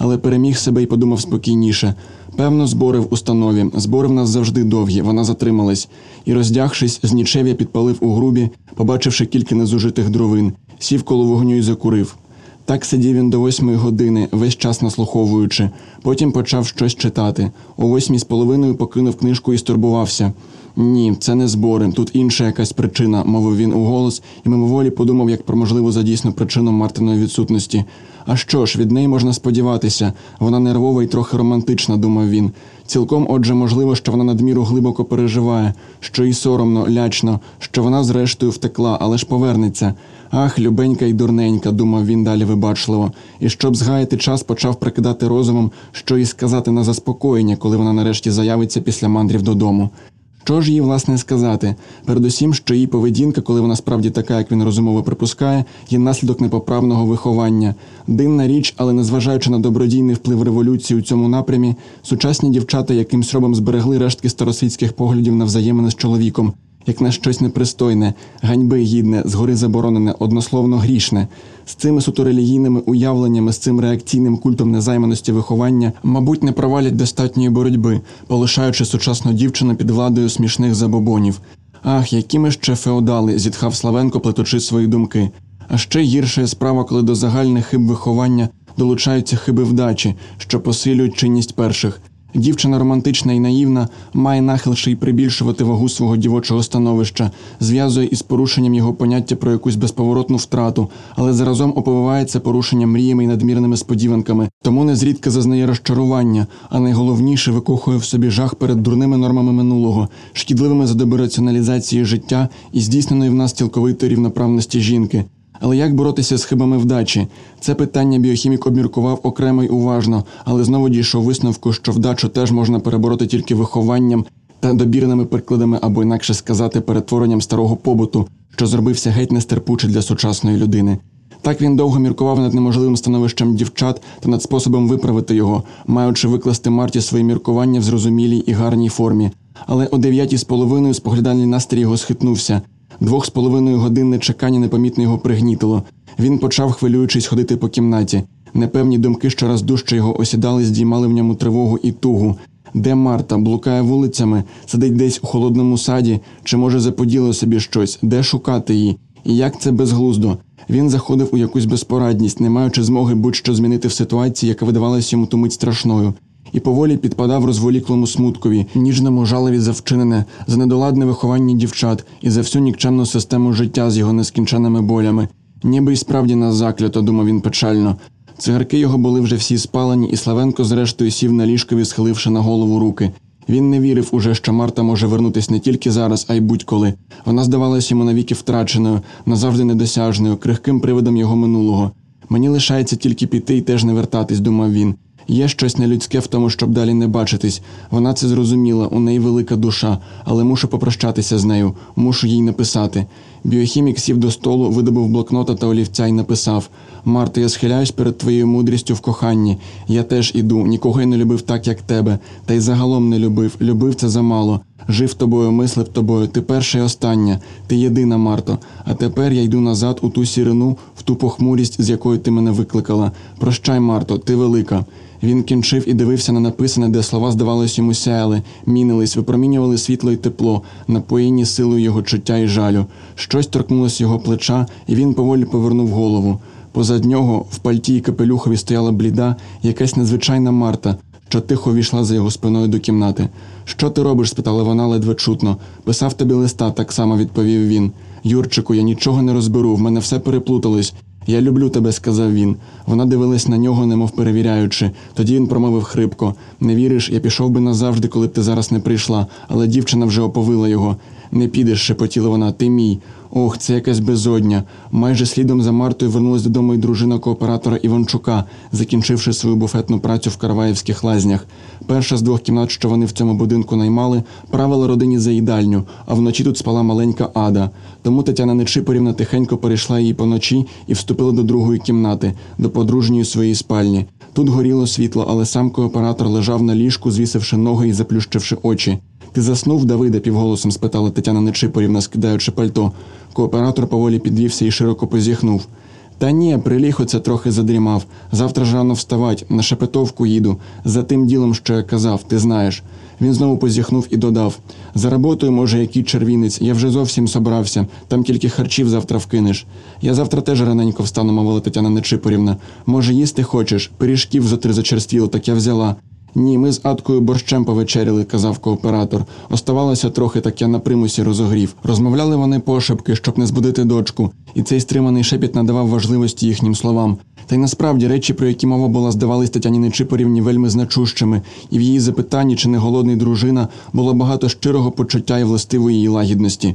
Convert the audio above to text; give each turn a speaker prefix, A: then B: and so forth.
A: але переміг себе і подумав спокійніше. Певно, збори в установі. Збори в нас завжди довгі. Вона затрималась. І, роздягшись, з нічев'я підпалив у грубі, побачивши кілька незужитих дровин, сів коло вогню і закурив. Так сидів він до восьмої години, весь час наслуховуючи. Потім почав щось читати. О восьмій з половиною покинув книжку і стурбувався. Ні, це не збори, тут інша якась причина, мовив він уголос, і мимоволі подумав, як про можливу задійсну причину Мартиної відсутності. А що ж, від неї можна сподіватися. Вона нервова і трохи романтична, думав він. Цілком, отже, можливо, що вона надміру глибоко переживає, що їй соромно, лячно, що вона зрештою втекла, але ж повернеться. Ах, любенька й дурненька, думав він далі вибачливо, і щоб згаяти час, почав прикидати розумом, що їй сказати на заспокоєння, коли вона нарешті заявиться після мандрів додому. Що ж їй власне сказати? Передусім, що її поведінка, коли вона справді така, як він розумово припускає, є наслідок непоправного виховання. Дивна річ, але незважаючи на добродійний вплив революції у цьому напрямі, сучасні дівчата якимсь робом зберегли рештки старосвітських поглядів на взаємини з чоловіком, як на щось непристойне, ганьби гідне, згори заборонене, однословно грішне. З цими суто релігійними уявленнями, з цим реакційним культом незайманості виховання, мабуть, не провалять достатньої боротьби, полишаючи сучасну дівчину під владою смішних забобонів. Ах, які ми ще феодали, зітхав Славенко, плетучи свої думки. А ще гірша справа, коли до загальних хиб виховання долучаються хиби вдачі, що посилюють чинність перших. Дівчина романтична і наївна має нахил ще й прибільшувати вагу свого дівочого становища, зв'язує із порушенням його поняття про якусь безповоротну втрату, але заразом оповивається порушенням мріями і надмірними сподіванками, тому незрідка зазнає розчарування, а найголовніше викохує в собі жах перед дурними нормами минулого, шкідливими раціоналізації життя і здійсненої в нас цілковитої рівноправності жінки. Але як боротися з хибами вдачі? Це питання біохімік обміркував окремо й уважно, але знову дійшов висновку, що вдачу теж можна перебороти тільки вихованням та добірними прикладами, або інакше сказати, перетворенням старого побуту, що зробився геть нестерпучий для сучасної людини. Так він довго міркував над неможливим становищем дівчат та над способом виправити його, маючи викласти Марті свої міркування в зрозумілій і гарній формі. Але о дев'ятій з половиною споглядальний настрій його схитнувся. Двох з половиною годинне чекання непомітно його пригнітило. Він почав, хвилюючись, ходити по кімнаті. Непевні думки щораз дужче його осідали, здіймали в ньому тривогу і тугу. Де Марта блукає вулицями, сидить десь у холодному саді, чи може заподіло собі щось, де шукати її? І як це безглуздо? Він заходив у якусь безпорадність, не маючи змоги будь-що змінити в ситуації, яка видавалася йому ту мить страшною і поволі підпадав розволіклому смуткові, ніжному жалеві за вчинене, за недоладне виховання дівчат і за всю нікчемну систему життя з його нескінченими болями. Ніби й справді нас заклято, думав він печально. Цигарки його були вже всі спалені, і Славенко, зрештою, сів на ліжкові, схиливши на голову руки. Він не вірив уже, що Марта може вернутись не тільки зараз, а й будь-коли. Вона здавалася йому навіки втраченою, назавжди недосяжною, крихким привидом його минулого. Мені лишається тільки піти і теж не вертатись, думав він. Є щось нелюдське в тому, щоб далі не бачитись. Вона це зрозуміла, у неї велика душа, але мушу попрощатися з нею, мушу їй написати. Біохімік сів до столу, видобув блокнота та олівця і написав: Марта, я схиляюсь перед твоєю мудрістю в коханні. Я теж іду, нікого й не любив так, як тебе, та й загалом не любив. Любив це замало. Жив тобою, мислив тобою. Ти перша і остання, ти єдина, Марто. А тепер я йду назад у ту сірину, в ту похмурість, з якої ти мене викликала. Прощай, Марто, ти велика. Він кінчив і дивився на написане, де слова, здавалось, йому сяяли, мінились, випромінювали світло й тепло, напоєні силою його чуття і жалю. Щось торкнулося його плеча, і він поволі повернув голову. Позад нього, в пальті й капелюхові стояла бліда, якась незвичайна Марта, що тихо війшла за його спиною до кімнати. Що ти робиш? спитала вона ледве чутно. Писав тобі листа, так само відповів він. Юрчику, я нічого не розберу, в мене все переплуталось. Я люблю тебе, сказав він. Вона дивилась на нього, немов перевіряючи. Тоді він промовив хрипко: Не віриш, я пішов би назавжди, коли б ти зараз не прийшла, але дівчина вже оповила його. Не підеш, шепотіла вона, ти мій. Ох, це якась безодня. Майже слідом за Мартою вернулась додому й дружина кооператора Іванчука, закінчивши свою буфетну працю в Карваївських лазнях. Перша з двох кімнат, що вони в цьому будинку наймали, правила родині за їдальню, а вночі тут спала маленька ада. Тому Тетяна Нечипорівна тихенько перейшла її поночі і вступила до другої кімнати, до подружньої своєї спальні. Тут горіло світло, але сам кооператор лежав на ліжку, звісивши ноги і заплющивши очі. Ти заснув, Давиде? півголосом спитала Тетяна Нечипорівна, скидаючи пальто. Кооператор поволі підвівся і широко позіхнув. Та ні, приліг оце трохи задрімав. Завтра ж рано вставать, на шепетовку їду. За тим ділом, що я казав, ти знаєш. Він знову позіхнув і додав: За роботою, може, який червінець, я вже зовсім собрався, там тільки харчів завтра вкинеш. Я завтра теж раненько встану, мовила Тетяна Нечипорівна. Може, їсти хочеш? Пиріжків зо три зачерствіло, так я взяла. Ні, ми з Аткою борщем повечеряли, казав кооператор. Оставалося трохи, так я на примусі розогрів. Розмовляли вони пошепки, щоб не збудити дочку, і цей стриманий шепіт надавав важливості їхнім словам. Та й насправді речі, про які мова була, здавались Тетяні Нечипорівні вельми значущими, і в її запитанні, чи не голодний дружина, було багато щирого почуття і властивої її лагідності.